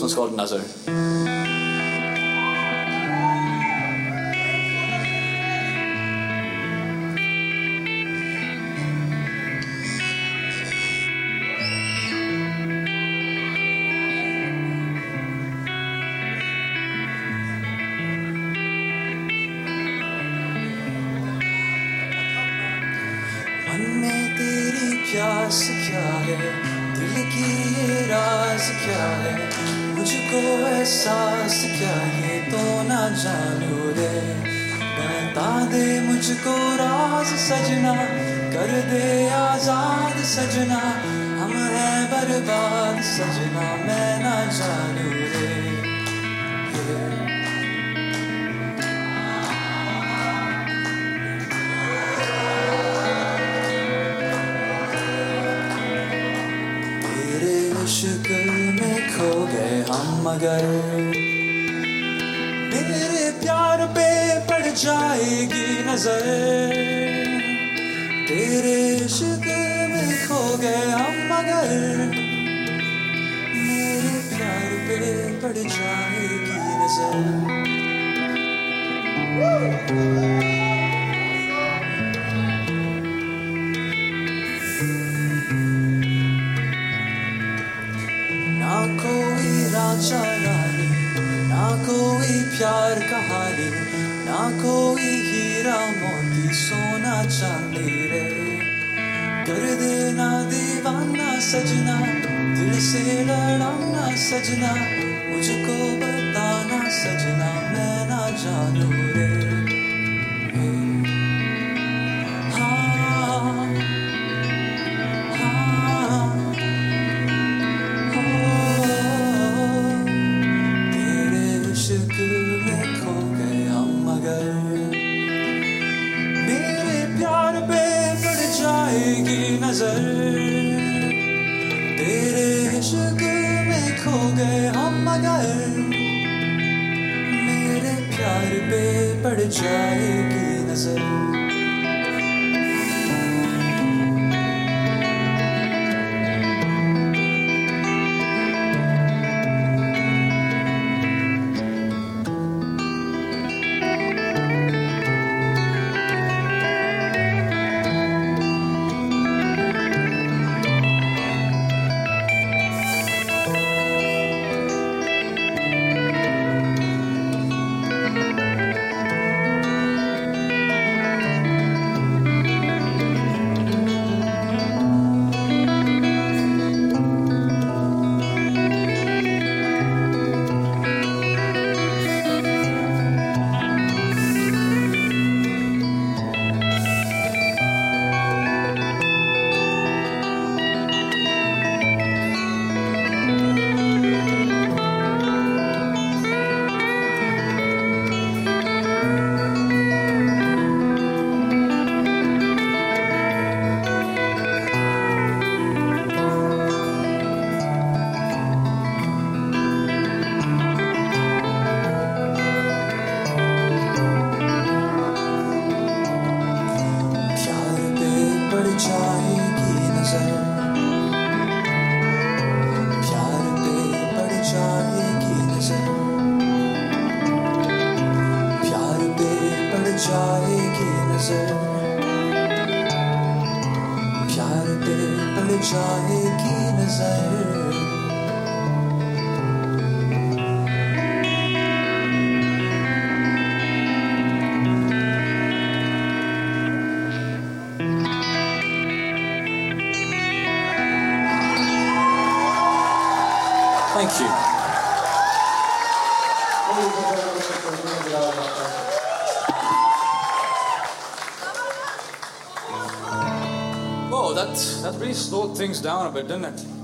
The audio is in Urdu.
This one's called Nazar. تیری پیاس کیا ہے دل کی یہ راز کیا ہے مجھ کو احساس کیا یہ تو نہ جانو دے بتا دے مجھ کو راز سجنا کر دے آزاد سجنا ہم ہیں برباد سجنا میں نہ جانو رے ہم مگر میرے پیار پہ پڑ جائے گی نظر۔ تیرے عشق میں کھو گئے ہم مگر میرے پیار پہ پڑ جائے گی نظر۔ پیار کہانی، نہ کوئی ہیرا موتی سونا چاندی رے کر دینا دیوانہ سجنا، دل سے لڑانا سجنا، مجھ کو نظر تیرے عشق میں کھو گئے ہم مگر میرے پیار پہ پڑ جائے گی نظر۔ جائے گی نظر پیار پہ پڑ جائے گی نظر Thank you. That, that really slowed things down a bit, didn't it?